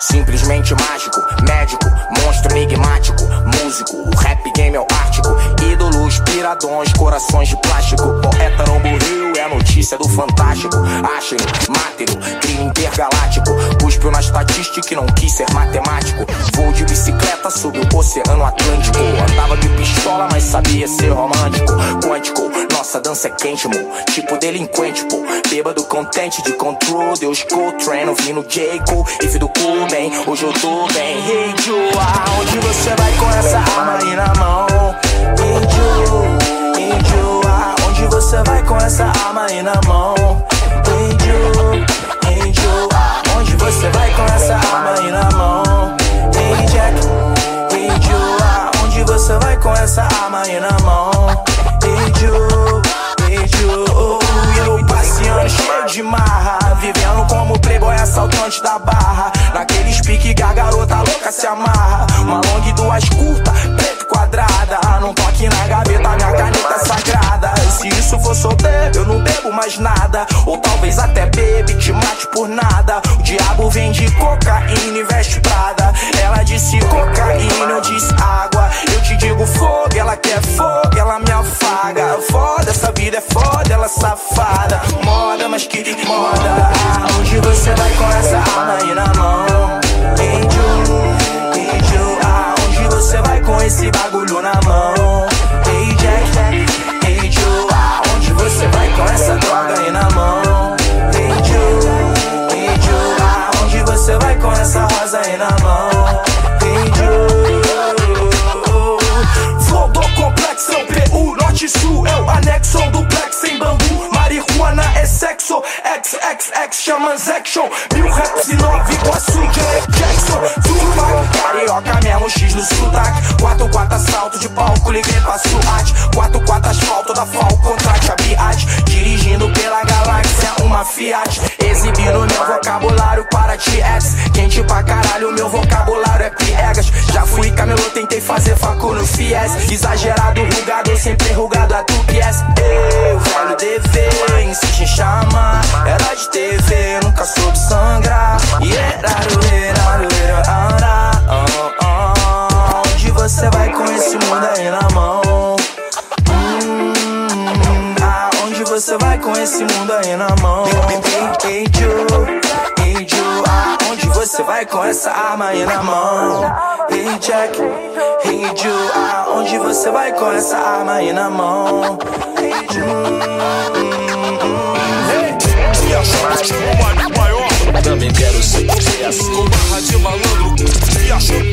simplesmente mágico, médico, monstro enigmático, músico, o rap game é o ártico, ídolos, piradões, corações de plástico, poeta não morreu, é a notícia do fantástico, achem, matem crime intergaláctico, cuspiu na estatística e não quis ser matemático, voo de bicicleta sobre o oceano Atlântico, andava de pistola, mas sabia ser romântico, quântico, nossa dança é quente, mo, tipo delinquente, pô, bêbado contente de control, Deus Coltrane, ouvindo J. Cole, if do cool, bem, hoje eu tô bem, hey aonde você vai com essa arma aí na mão? Hey essa arma aí na mão? Joe, hey Joe, eu passeando cheio de marra, vivendo como playboy assaltante da barra, naqueles pique que a garota louca se amarra, uma long e duas curta, preto quadrada, não toque na gaveta, minha caneta sagrada, se isso for solteiro, eu não bebo mais nada, ou talvez até bebe, é sexo, XXX chamas action, mil raps e nove Iguaçu, Janet Jackson, Tupac, carioca mesmo, X no sotaque, 4-4 assalto de palco, liguei pra SWAT, 4-4 asfalto da FAO, contrate a Biat, dirigindo pela galáxia uma Fiat, exibindo meu vocabulário para TX, quente pra caralho, meu vocabulário é piegas, já fui camelô, tentei fazer facu no FIES, exagerado, rugado, sempre rugado a tu pies, eu, velho DV, insiste em chamar, era de TV, nunca soube sangrar, e era Onde você vai com esse mundo aí na mão? Hum, aonde você vai com esse mundo aí na mão? Ei, ei, ei, aonde você vai com essa arma aí na mão? Ei, Jack, ei, Joe, aonde você vai com essa arma aí na mão? de malandro, viajando.